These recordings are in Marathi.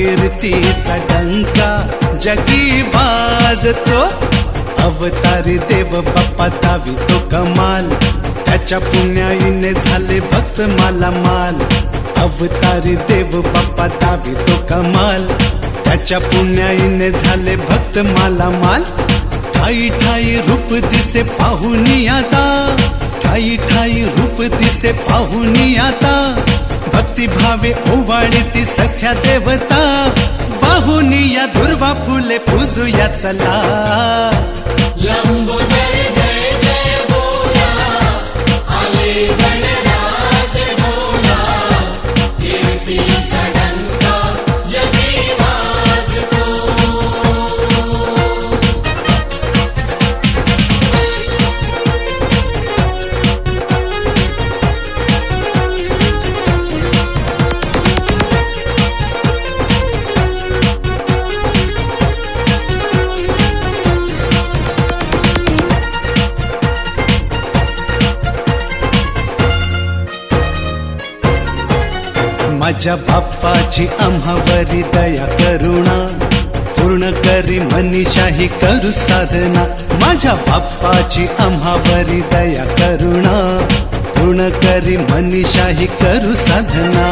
कीर्तीचा डंका जगी वाजतो अवतारी देव बाप्पा तावी तो कमाल. त्याच्या पुण्याईने झाले भक्त माला माल. अवतारी देव बाप्पा तावी तो कमाल. त्याच्या पुण्याईने झाले भक्त माला माल. ठाई ठाई रूप दिसे पाहुनी आता. ठाई ठाई रूप दिसे पाहुनी आता. भक्ती भावे ओवाळी सख्या देवता. वाहुनी या दुर्वा फुले पूजूया चला. लंबोदर जय जय बोला आले गणराज डोला माझ्या बाप्पाची आम्हावरी दया करुणा पूर्ण करी मनीषाही करू साधना. माझ्या बाप्पाची आम्हावरी दया करुणा पूर्ण करी मनीषाही करू साधना.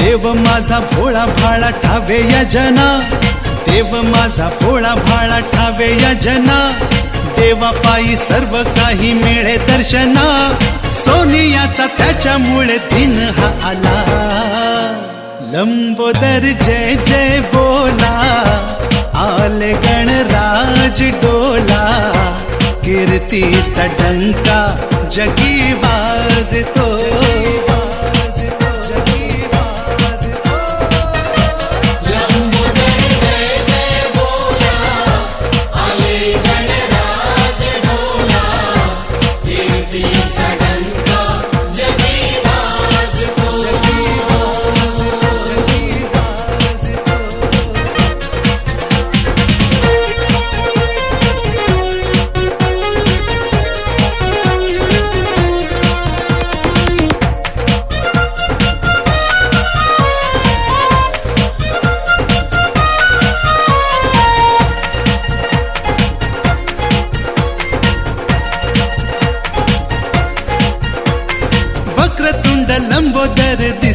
देव माझा भोळा भाळा ठावे या जना देव माझा भोळा भाळा ठावे या जना देवा पायी सर्व काही मिळे दर्शना सोनियाचा त्याच्यामुळे दिन हा आला. लंबोदर जय जय बोला आल गणराज डोला। कीर्ति तटंका जगी वाजतो लंबोदर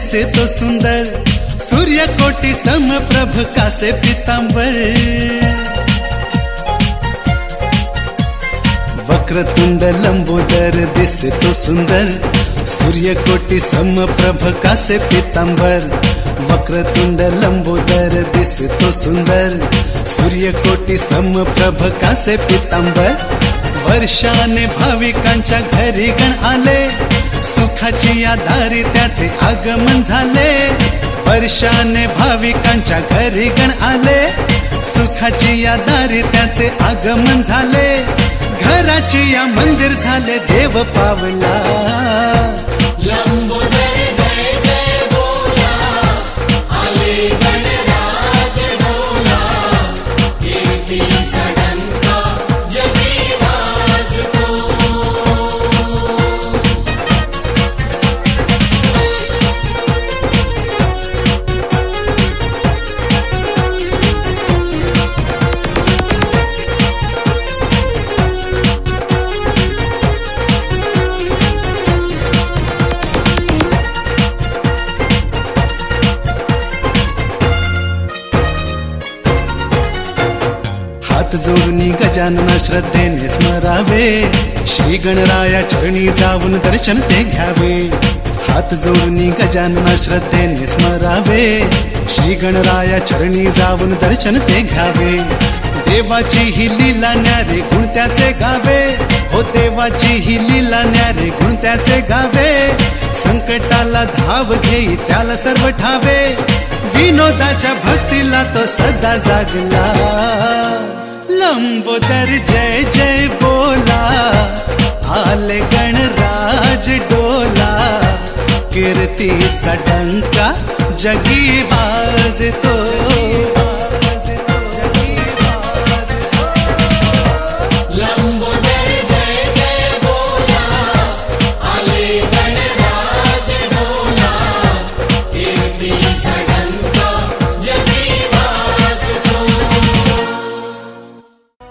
कैसे तो सुंदर सूर्य कोटि सम प्रभ का से पीताम्बर वक्र तुंड लंबोदर दिस तो सुंदर सूर्य कोटि सम प्रभ का से पीताम्बर वक्र तुंड लंबोदर दिस तो सुंदर सूर्य कोटि सम प्रभ का से पीताम्बर वर्षाने भाविकांचा घरी गण आले सुखाची या त्याचे आगमन झाले. वर्षाने भाविकांच्या घरी गण आले. सुखाची या त्याचे आगमन झाले. घराची या मंदिर झाले देव पावला. हात जोडून गजानना श्रद्धेने स्मरावे. श्री गणराया चरणी जाऊन दर्शन ते घ्यावे. हात जोडून गजानना श्रद्धेने स्मरावे. श्री गणराया चरणी जाऊन दर्शन ते घ्यावे. देवाची ही लीला न्यारे गुण त्याचे गावे. हो देवाची ही लीला न्यारे गुण त्याचे गावे. संकटाला धाव घेई त्याला सर्व ठावे. विनोदाच्या भक्तीला तो सदा जागला. लंबोदर जय जय बोला आले गणराज डोला। कीर्तीचा डंका जगी वाजतो लंबोदर